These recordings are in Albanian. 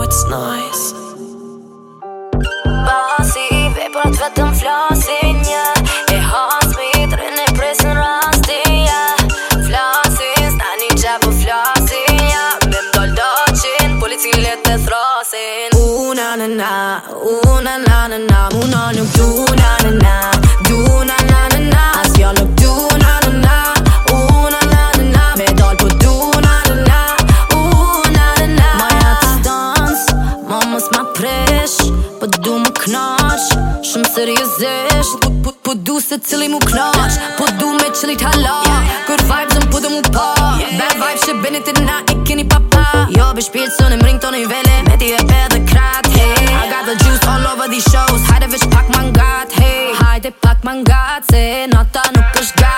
it's nice. Bossy, vapor в этом флёсе flossing. Ooh na na na, ooh na na na na, moon on you, ooh na na na. vesh Po du më knaq Shumë sërjëzesh Po du, po, du, po du se cili mu knaq Po du me qëli t'hala Kër vibes në du mu pa Bad vibes që benit na e keni papa Jo be shpjetë sënë më ringë tonë i vele Me ti e pe dhe krat I got the juice all over these shows Hajde veç pak më ngat Hajde pak më ngat Se nata nuk është gat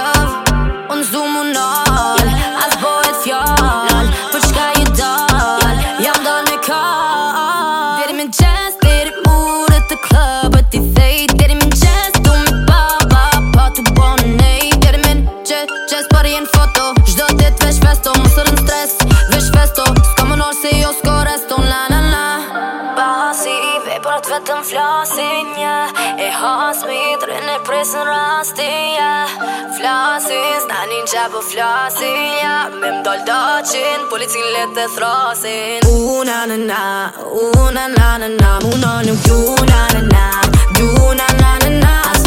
pari në foto Gjdo dit vesh festo, më sërën stres Vesh festo, s'ka më nërë se jo s'ko resto Na na na Basi i veprat vetëm flasin ja E hasmi i drin e presën rasti ja Flasin, s'danin që po flasin ja Me mdoll doqin, policin letë e thrasin U na na na, u na na na na Më nëllim kju na na na Du na na na na